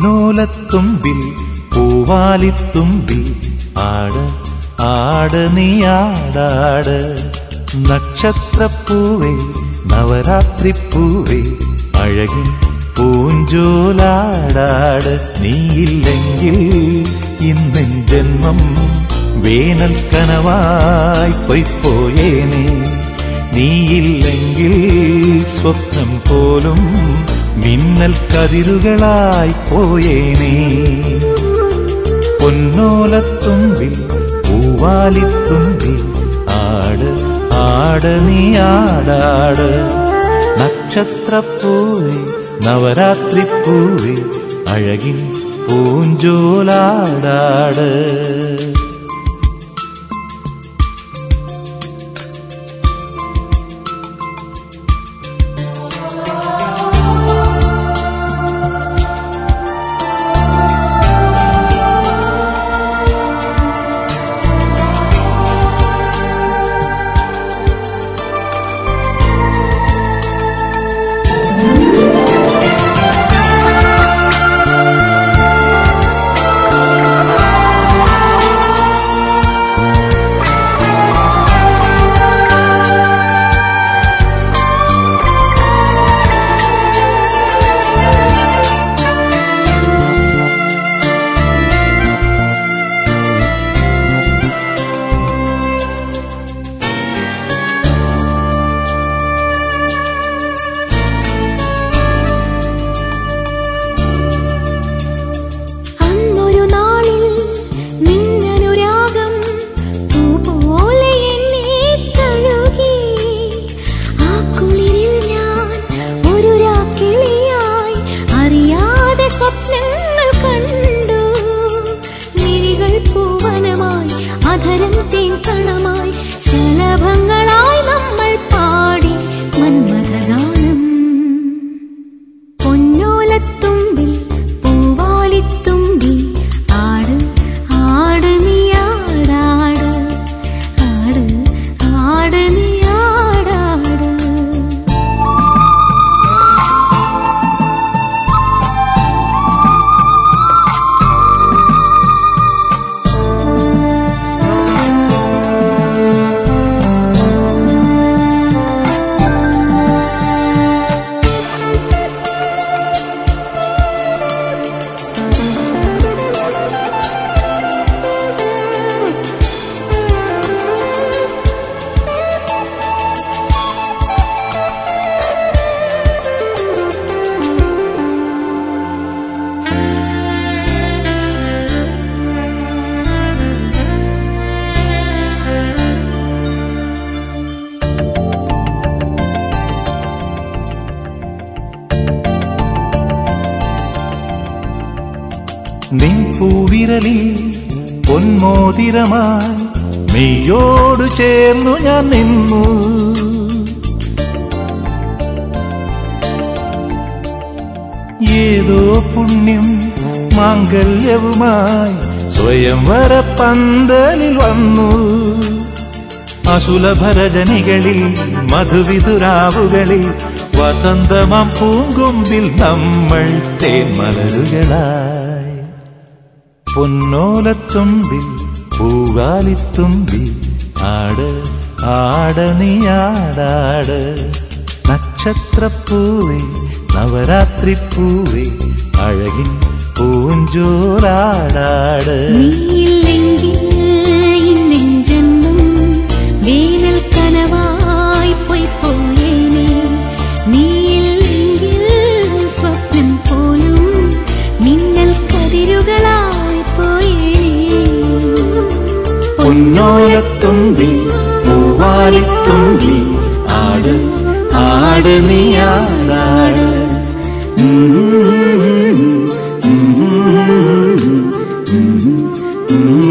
പൊന്നോലത്തുമ്പിൽ പൂവാലിത്തുമ്പിൽ. ആട് ആട് നീ ആടാട്. നക്ഷത്രപ്പൂവേ നവരാത്രിപ്പൂവേ അഴകിൻ പൂഞ്ചോലാടാട്. നീയില്ലെങ്കിൽ ഇന്നെൻ ജന്മം വേനൽ കനവായി പൊയ്പോയേനെ നീയില്ലെങ്കിൽ സ്വപ്നം പോലും മിന്നൽ കതിരുകളായി പോയേനേ. പൊന്നോലത്തുമ്പിൽ പൂവാലിത്തുമ്പിൽ ആട് ആട് നീ ആടാട്. നക്ഷത്രപ്പൂവേ നവരാത്രിപ്പൂവേ അഴകിൻ പൂഞ്ചോലാടാട്. സ്വപ്നങ്ങൾ കണ്ടു. അധരം ശലഭങ്ങളായി നമ്മൾ നിൻ പൂവിരലിൽ പൊന്മോതിരമായി മെയ്യോടു ചേർന്നു ഞാൻ നിന്നു. ഏതോ പുണ്യം മാംഗല്യവുമായി സ്വയംവര പന്തലിൽ വന്നു. അസുലഭരജനികളിൽ മധുവിധുരാവുകളിൽ വസന്തമാം പൂങ്കൊമ്പിൽ നമ്മൾ തേന്മലരുകളായി പൊന്നോലത്തുമ്പിൽ പൂവാലിത്തുമ്പിൽ ആട് ആട് നീ ആടാട് നവരാത്രി പൂവേ അഴകിൻ പൂഞ്ചോരാടാട് നീയില്ലെങ്കിൽ തുമ്പി പൂവാലി തുമ്പി ആട് ആട് നീ ആടാട് ഉം ഉം